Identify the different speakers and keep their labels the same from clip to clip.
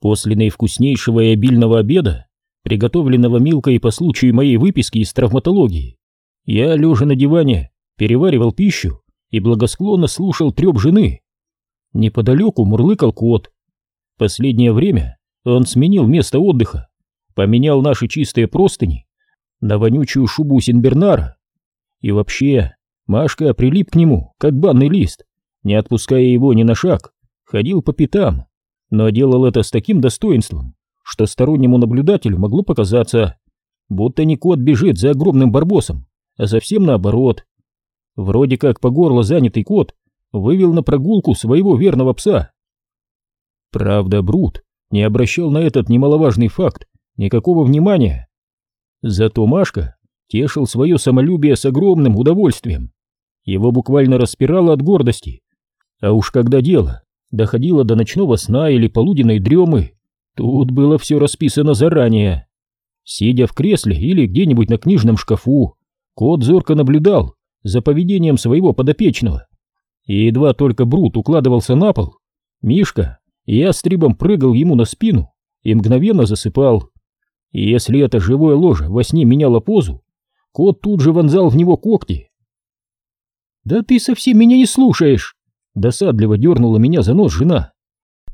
Speaker 1: После наивкуснейшего и обильного обеда, приготовленного Милкой по случаю моей выписки из травматологии, я, лежа на диване, переваривал пищу и благосклонно слушал треп жены. Неподалеку мурлыкал кот. Последнее время он сменил место отдыха, поменял наши чистые простыни на вонючую шубу Синбернара. И вообще, Машка прилип к нему, как банный лист, не отпуская его ни на шаг, ходил по пятам, но делал это с таким достоинством, что стороннему наблюдателю могло показаться, будто не кот бежит за огромным барбосом, а совсем наоборот. Вроде как по горло занятый кот вывел на прогулку своего верного пса. Правда, Брут не обращал на этот немаловажный факт никакого внимания. Зато Машка тешил свое самолюбие с огромным удовольствием. Его буквально распирало от гордости. А уж когда дело доходило до ночного сна или полуденной дремы, тут было все расписано заранее. Сидя в кресле или где-нибудь на книжном шкафу, кот зорко наблюдал за поведением своего подопечного. И едва только Брут укладывался на пол, Мишка ястребом прыгал ему на спину и мгновенно засыпал. И если это живое ложе во сне меняло позу, кот тут же вонзал в него когти. «Да ты совсем меня не слушаешь!» Досадливо дернула меня за нос жена.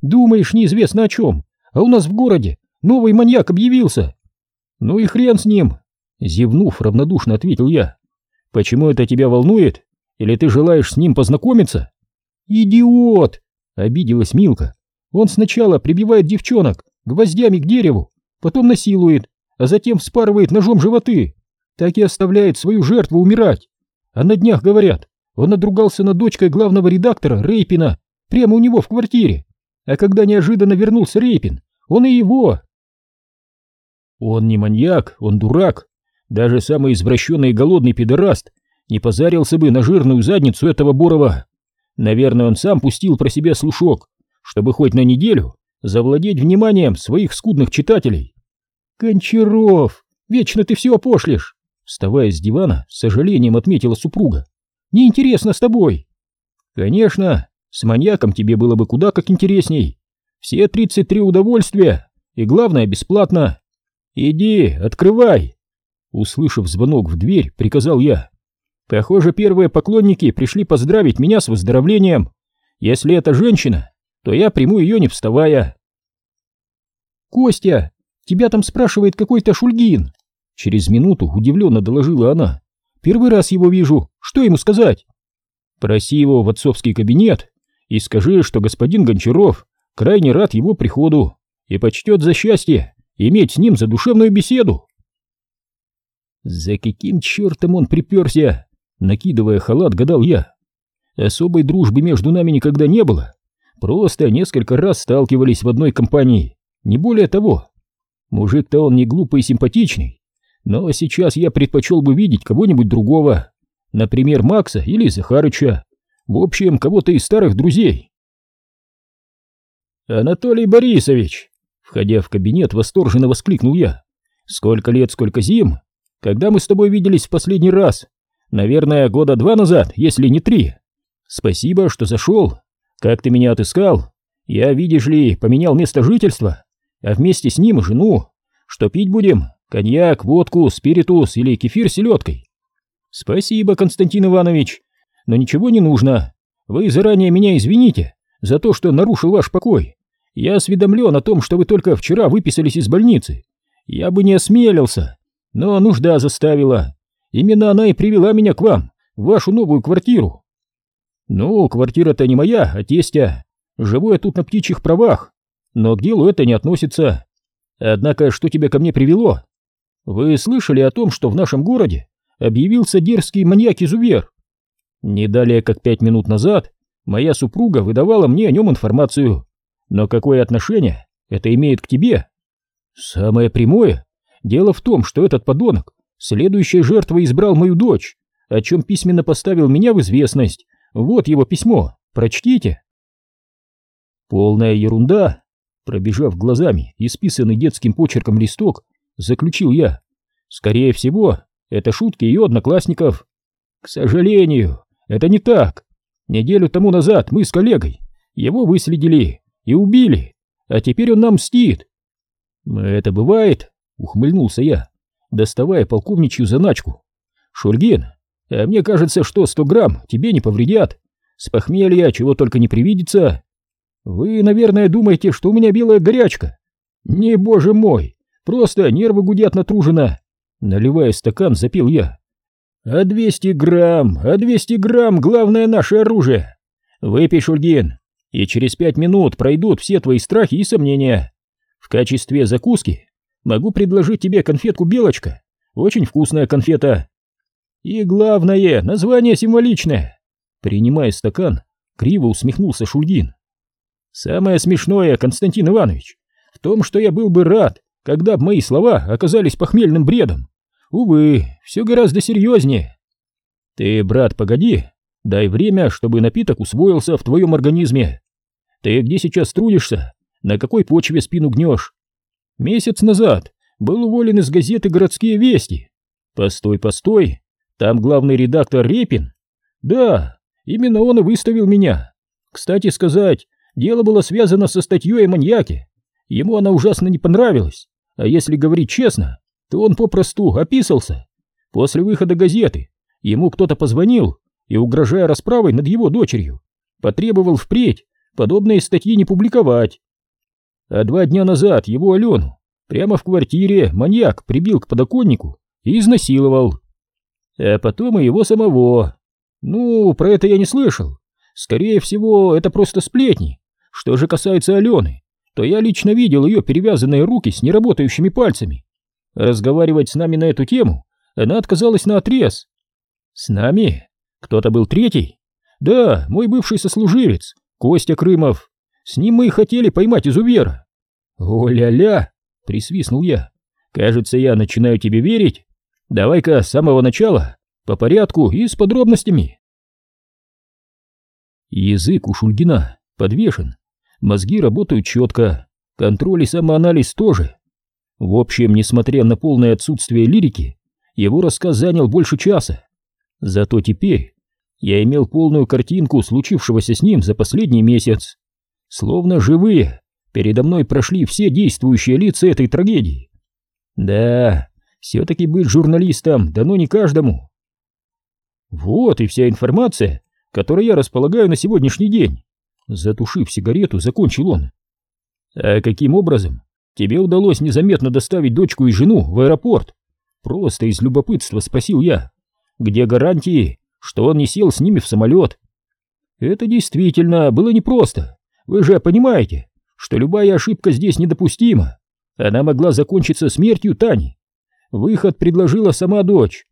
Speaker 1: «Думаешь, неизвестно о чем, а у нас в городе новый маньяк объявился!» «Ну и хрен с ним!» Зевнув, равнодушно ответил я. «Почему это тебя волнует? Или ты желаешь с ним познакомиться?» «Идиот!» — обиделась Милка. «Он сначала прибивает девчонок гвоздями к дереву, потом насилует, а затем вспарывает ножом животы, так и оставляет свою жертву умирать. А на днях, говорят, он надругался над дочкой главного редактора Рейпина прямо у него в квартире. А когда неожиданно вернулся Рейпин, он и его. Он не маньяк, он дурак. Даже самый извращенный и голодный пидораст не позарился бы на жирную задницу этого Борова. Наверное, он сам пустил про себя слушок, чтобы хоть на неделю завладеть вниманием своих скудных читателей. «Кончаров, вечно ты все опошлишь!» Вставая с дивана, с сожалением отметила супруга. «Неинтересно с тобой!» «Конечно, с маньяком тебе было бы куда как интересней. Все тридцать три удовольствия, и главное, бесплатно. Иди, открывай!» Услышав звонок в дверь, приказал я. Похоже, первые поклонники пришли поздравить меня с выздоровлением. Если это женщина, то я приму ее не вставая. «Костя, тебя там спрашивает какой-то Шульгин!» Через минуту удивленно доложила она. «Первый раз его вижу. Что ему сказать?» «Проси его в отцовский кабинет и скажи, что господин Гончаров крайне рад его приходу и почтет за счастье иметь с ним задушевную беседу». «За каким чертом он приперся?» Накидывая халат, гадал я. Особой дружбы между нами никогда не было. Просто несколько раз сталкивались в одной компании, не более того. Мужик-то он не глупый и симпатичный, но сейчас я предпочел бы видеть кого-нибудь другого, например, Макса или Захарыча, в общем, кого-то из старых друзей. «Анатолий Борисович!» Входя в кабинет, восторженно воскликнул я. «Сколько лет, сколько зим! Когда мы с тобой виделись в последний раз? Наверное, года два назад, если не три. Спасибо, что зашел. Как ты меня отыскал? Я, видишь ли, поменял место жительства, а вместе с ним и жену. Что пить будем? Коньяк, водку, спиритус или кефир с селедкой? Спасибо, Константин Иванович, но ничего не нужно. Вы заранее меня извините за то, что нарушил ваш покой. Я осведомлен о том, что вы только вчера выписались из больницы. Я бы не осмелился, но нужда заставила. Именно она и привела меня к вам, в вашу новую квартиру. «Ну, квартира-то не моя, а тестя. Живу я тут на птичьих правах, но к делу это не относится. Однако, что тебя ко мне привело? Вы слышали о том, что в нашем городе объявился дерзкий маньяк-изувер? Не далее, как пять минут назад, моя супруга выдавала мне о нем информацию. Но какое отношение это имеет к тебе? Самое прямое. Дело в том, что этот подонок следующей жертвой избрал мою дочь, о чем письменно поставил меня в известность, вот его письмо, прочтите. Полная ерунда. Пробежав глазами исписанный детским почерком листок, заключил я. Скорее всего, это шутки ее одноклассников. К сожалению, это не так. Неделю тому назад мы с коллегой его выследили и убили, а теперь он нам мстит. Это бывает, ухмыльнулся я, доставая полковничью заначку. Шульгин, а мне кажется, что сто грамм тебе не повредят. С похмелья чего только не привидится. Вы, наверное, думаете, что у меня белая горячка. Не, боже мой, просто нервы гудят натружено. Наливая стакан, запил я. А 200 грамм, а 200 грамм — главное наше оружие. Выпей, Шульгин, и через пять минут пройдут все твои страхи и сомнения. В качестве закуски могу предложить тебе конфетку «Белочка». Очень вкусная конфета. И главное, название символичное. Принимая стакан, криво усмехнулся Шульгин. Самое смешное, Константин Иванович, в том, что я был бы рад, когда бы мои слова оказались похмельным бредом. Увы, все гораздо серьезнее. Ты, брат, погоди, дай время, чтобы напиток усвоился в твоем организме. Ты где сейчас трудишься? На какой почве спину гнешь? Месяц назад был уволен из газеты «Городские вести». Постой, постой, там главный редактор Репин. Да, именно он и выставил меня. Кстати сказать, дело было связано со статьей о маньяке. Ему она ужасно не понравилась. А если говорить честно, то он попросту описался. После выхода газеты ему кто-то позвонил и, угрожая расправой над его дочерью, потребовал впредь подобные статьи не публиковать. А два дня назад его Алену прямо в квартире маньяк прибил к подоконнику и изнасиловал а потом и его самого. Ну, про это я не слышал. Скорее всего, это просто сплетни. Что же касается Алены, то я лично видел ее перевязанные руки с неработающими пальцами. Разговаривать с нами на эту тему она отказалась на отрез. С нами? Кто-то был третий? Да, мой бывший сослуживец, Костя Крымов. С ним мы и хотели поймать изувера. О-ля-ля, присвистнул я. Кажется, я начинаю тебе верить. Давай-ка с самого начала, по порядку и с подробностями. Язык у Шульгина подвешен, мозги работают четко, контроль и самоанализ тоже. В общем, несмотря на полное отсутствие лирики, его рассказ занял больше часа. Зато теперь я имел полную картинку случившегося с ним за последний месяц. Словно живые, передо мной прошли все действующие лица этой трагедии. Да, все-таки быть журналистом дано не каждому. Вот и вся информация, которой я располагаю на сегодняшний день. Затушив сигарету, закончил он. А каким образом тебе удалось незаметно доставить дочку и жену в аэропорт? Просто из любопытства спросил я. Где гарантии, что он не сел с ними в самолет? Это действительно было непросто. Вы же понимаете, что любая ошибка здесь недопустима. Она могла закончиться смертью Тани. Выход предложила сама дочь.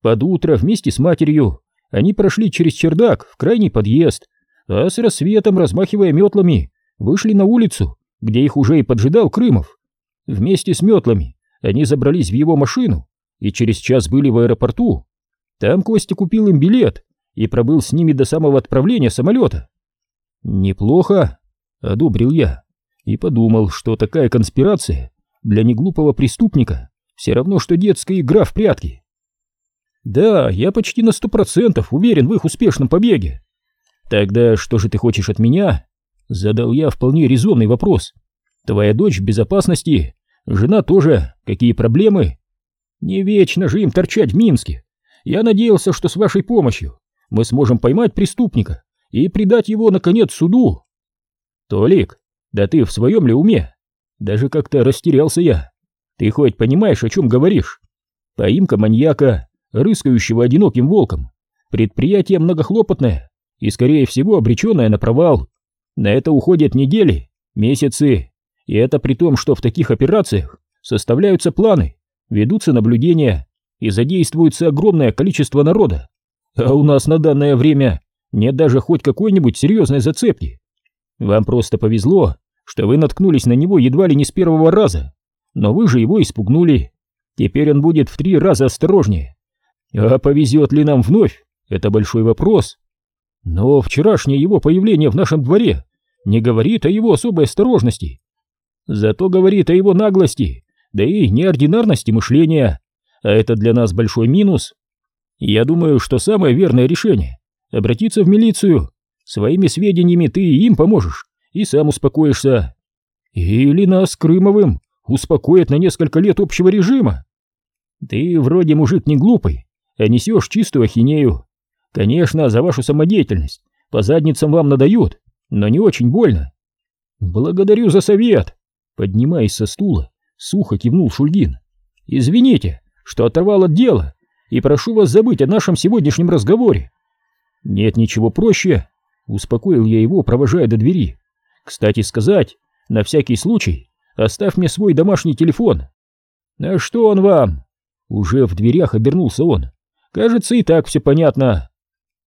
Speaker 1: Под утро вместе с матерью они прошли через чердак в крайний подъезд, а с рассветом, размахивая метлами, вышли на улицу, где их уже и поджидал Крымов. Вместе с метлами они забрались в его машину и через час были в аэропорту. Там Костя купил им билет и пробыл с ними до самого отправления самолета. «Неплохо», — одобрил я и подумал, что такая конспирация для неглупого преступника все равно, что детская игра в прятки. Да, я почти на сто процентов уверен в их успешном побеге. Тогда что же ты хочешь от меня? Задал я вполне резонный вопрос. Твоя дочь в безопасности, жена тоже, какие проблемы? Не вечно же им торчать в Минске. Я надеялся, что с вашей помощью мы сможем поймать преступника и предать его, наконец, суду. Толик, да ты в своем ли уме? Даже как-то растерялся я. Ты хоть понимаешь, о чем говоришь? Поимка маньяка, рыскающего одиноким волком, предприятие многохлопотное и, скорее всего, обреченное на провал. На это уходят недели, месяцы, и это при том, что в таких операциях составляются планы, ведутся наблюдения и задействуется огромное количество народа. А у нас на данное время нет даже хоть какой-нибудь серьезной зацепки. Вам просто повезло, что вы наткнулись на него едва ли не с первого раза но вы же его испугнули. Теперь он будет в три раза осторожнее. А повезет ли нам вновь? Это большой вопрос. Но вчерашнее его появление в нашем дворе не говорит о его особой осторожности. Зато говорит о его наглости, да и неординарности мышления. А это для нас большой минус. Я думаю, что самое верное решение — обратиться в милицию. Своими сведениями ты им поможешь и сам успокоишься. Или нас Крымовым успокоят на несколько лет общего режима. Ты вроде мужик не глупый, а несешь чистую ахинею. Конечно, за вашу самодеятельность по задницам вам надают, но не очень больно. Благодарю за совет. Поднимаясь со стула, сухо кивнул Шульгин. Извините, что оторвал от дела, и прошу вас забыть о нашем сегодняшнем разговоре. Нет ничего проще, успокоил я его, провожая до двери. Кстати сказать, на всякий случай оставь мне свой домашний телефон. А что он вам? Уже в дверях обернулся он. Кажется, и так все понятно.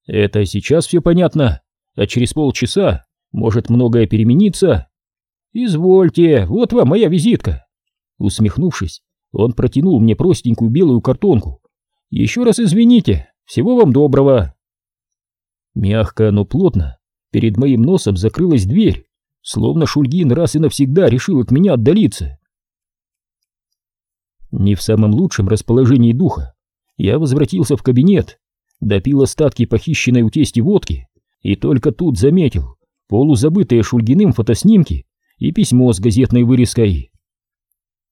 Speaker 1: Это сейчас все понятно, а через полчаса может многое перемениться. Извольте, вот вам моя визитка. Усмехнувшись, он протянул мне простенькую белую картонку. Еще раз извините, всего вам доброго. Мягко, но плотно перед моим носом закрылась дверь, словно Шульгин раз и навсегда решил от меня отдалиться. Не в самом лучшем расположении духа я возвратился в кабинет, допил остатки похищенной у тести водки и только тут заметил полузабытые Шульгиным фотоснимки и письмо с газетной вырезкой.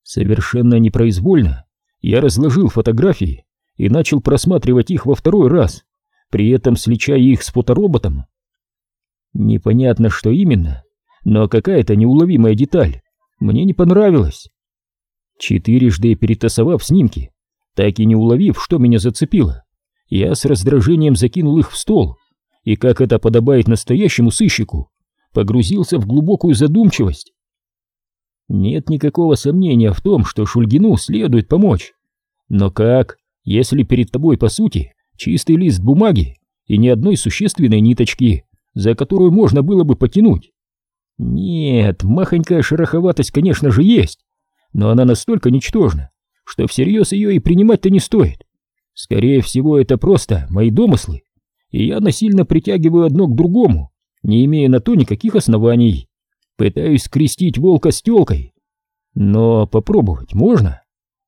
Speaker 1: Совершенно непроизвольно я разложил фотографии и начал просматривать их во второй раз, при этом сличая их с фотороботом. Непонятно, что именно, но какая-то неуловимая деталь мне не понравилась. Четырежды перетасовав снимки, так и не уловив, что меня зацепило, я с раздражением закинул их в стол и, как это подобает настоящему сыщику, погрузился в глубокую задумчивость. Нет никакого сомнения в том, что Шульгину следует помочь. Но как, если перед тобой, по сути, чистый лист бумаги и ни одной существенной ниточки, за которую можно было бы потянуть? Нет, махонькая шероховатость, конечно же, есть, но она настолько ничтожна, что всерьез ее и принимать-то не стоит. Скорее всего, это просто мои домыслы, и я насильно притягиваю одно к другому, не имея на то никаких оснований. Пытаюсь скрестить волка с телкой. Но попробовать можно.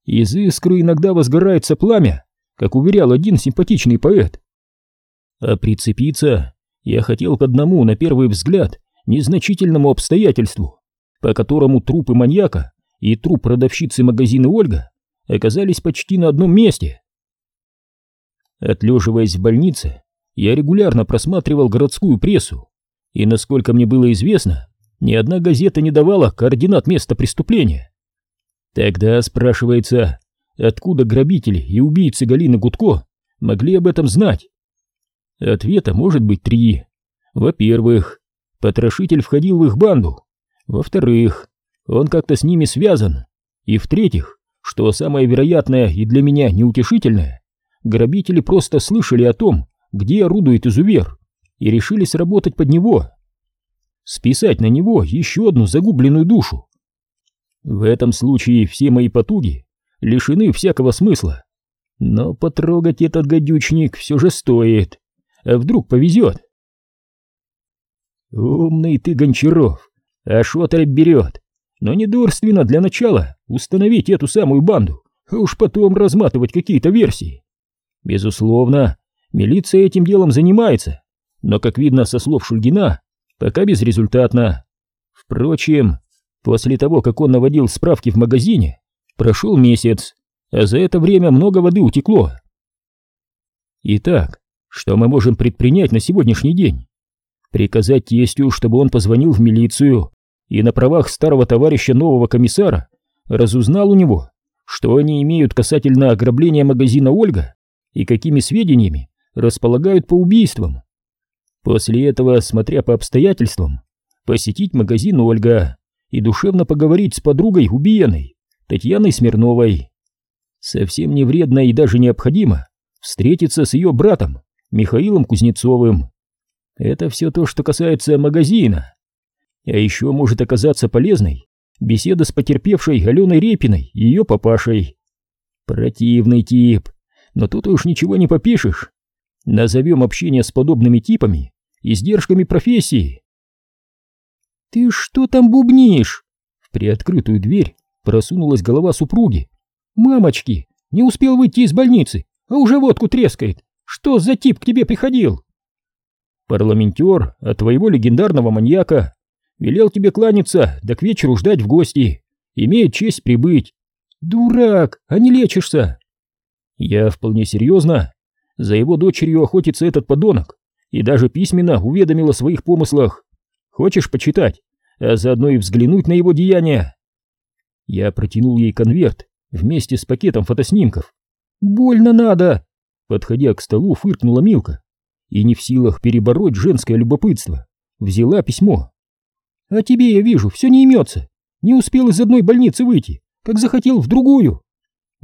Speaker 1: Из искры иногда возгорается пламя, как уверял один симпатичный поэт. А прицепиться я хотел к одному, на первый взгляд, незначительному обстоятельству, по которому трупы маньяка и труп продавщицы магазина Ольга оказались почти на одном месте. Отлеживаясь в больнице, я регулярно просматривал городскую прессу, и, насколько мне было известно, ни одна газета не давала координат места преступления. Тогда спрашивается, откуда грабители и убийцы Галины Гудко могли об этом знать? Ответа может быть три. Во-первых, потрошитель входил в их банду. Во-вторых, он как-то с ними связан. И в-третьих, что самое вероятное и для меня неутешительное, грабители просто слышали о том, где орудует изувер, и решили сработать под него. Списать на него еще одну загубленную душу. В этом случае все мои потуги лишены всякого смысла. Но потрогать этот гадючник все же стоит. А вдруг повезет? Умный ты, Гончаров, а шоторь берет. Но недурственно для начала установить эту самую банду, а уж потом разматывать какие-то версии. Безусловно, милиция этим делом занимается, но, как видно со слов Шульгина, пока безрезультатно. Впрочем, после того, как он наводил справки в магазине, прошел месяц, а за это время много воды утекло. Итак, что мы можем предпринять на сегодняшний день? Приказать тестю, чтобы он позвонил в милицию и на правах старого товарища нового комиссара разузнал у него, что они имеют касательно ограбления магазина «Ольга» и какими сведениями располагают по убийствам. После этого, смотря по обстоятельствам, посетить магазин Ольга и душевно поговорить с подругой убиенной, Татьяной Смирновой. Совсем не вредно и даже необходимо встретиться с ее братом, Михаилом Кузнецовым. Это все то, что касается магазина. А еще может оказаться полезной беседа с потерпевшей Аленой Репиной и ее папашей. Противный тип, но тут уж ничего не попишешь. Назовем общение с подобными типами издержками профессии. «Ты что там бубнишь?» В приоткрытую дверь просунулась голова супруги. «Мамочки, не успел выйти из больницы, а уже водку трескает. Что за тип к тебе приходил?» «Парламентер от твоего легендарного маньяка. Велел тебе кланяться, да к вечеру ждать в гости. Имеет честь прибыть. Дурак, а не лечишься. Я вполне серьезно. За его дочерью охотится этот подонок и даже письменно уведомил о своих помыслах. Хочешь почитать, а заодно и взглянуть на его деяния? Я протянул ей конверт вместе с пакетом фотоснимков. «Больно надо!» Подходя к столу, фыркнула Милка и не в силах перебороть женское любопытство. Взяла письмо. «А тебе, я вижу, все не имется. Не успел из одной больницы выйти, как захотел в другую».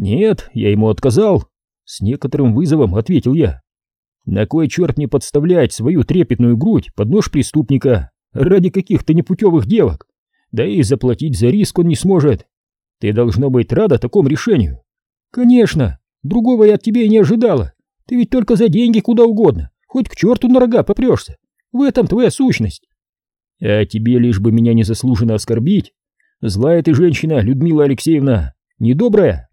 Speaker 1: «Нет, я ему отказал», — с некоторым вызовом ответил я. «На кой черт мне подставлять свою трепетную грудь под нож преступника ради каких-то непутевых девок? Да и заплатить за риск он не сможет. Ты должно быть рада такому решению». «Конечно, другого я от тебя и не ожидала. Ты ведь только за деньги куда угодно, хоть к черту на рога попрешься. В этом твоя сущность. А тебе лишь бы меня незаслуженно оскорбить. Злая ты женщина, Людмила Алексеевна, недобрая.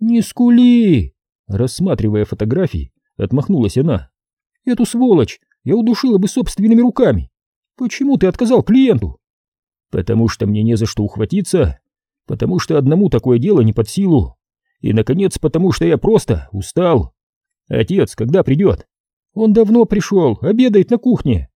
Speaker 1: Не скули! Рассматривая фотографии, отмахнулась она. Эту сволочь я удушила бы собственными руками. Почему ты отказал клиенту? Потому что мне не за что ухватиться, потому что одному такое дело не под силу, и, наконец, потому что я просто устал. Отец когда придет? Он давно пришел, обедает на кухне.